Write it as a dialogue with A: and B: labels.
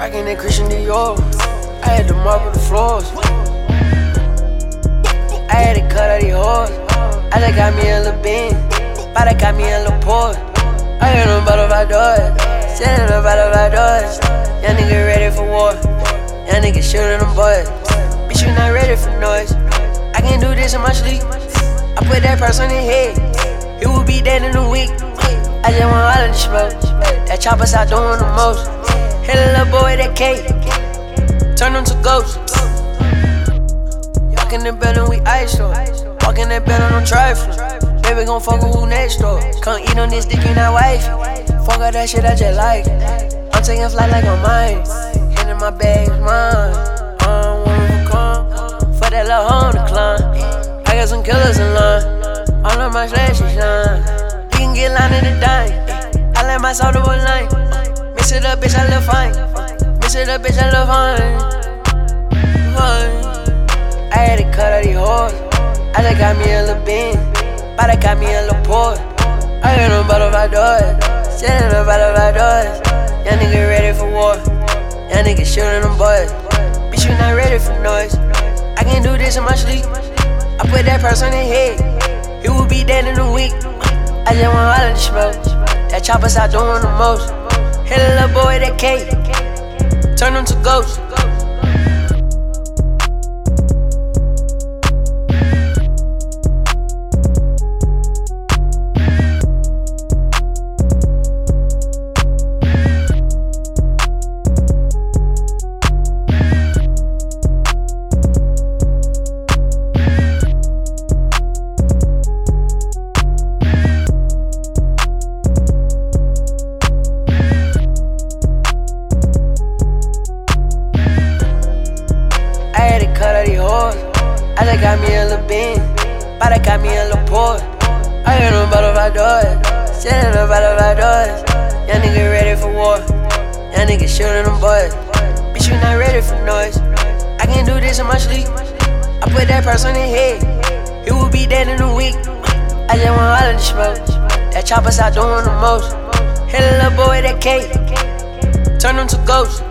A: Rockin' that Christian Dior. I had to marble the floors. I had to cut out the hoes. I just got me a little bean. But I got me a little port. I heard them bottle by doors. Sitting them bottle by doors. Young nigga ready for war. Young nigga shooting them boys. Bitch, you not ready for noise. I can do this in my sleep. I put that person in head. He will be dead in a week. I just want all of the smoke. That chopper's out doing the most. A little boy that cake. Turn them to ghosts. Walk in the building, we ice up. Walk in that building, on trifling. Baby gon' fuck with who next door. Come eat on this dick, you not wifey. Fuck all that shit, I just like it. I'm taking flight like I'm mine. Hand in my bag's mine. I don't wanna come. For that little to climb. I got some killers in line. All of my slashes shine. You can get line in the dime. I let my soul to a line. Up, bitch, I look fine. Mix it bitch, I look fine. Fine. I had to cut out the hoes. I just got me a little bean. But I got me a little port. I heard them bottle by doors. Sitting them bottle by doors. Young nigga ready for war. Young nigga shooting them boys. Bitch, you not ready for noise. I can do this in my sleep. I put that person in head. He will be dead in a week. I just want all of the smoke. That chopper's out doing the most. Hit a little boy that cake. Turn them to ghosts. I just got me a little bean. But I got me a little port. I heard them bottle by doors. Sitting them bottle by doors. Young nigga ready for war. Young nigga shooting them boys. Bitch, you not ready for noise. I can do this in my sleep. I put that person in head. He will be dead in a week. I just want all of the smoke. That chopper's out doing the most. Hit a little boy that cake. Turn them to ghosts.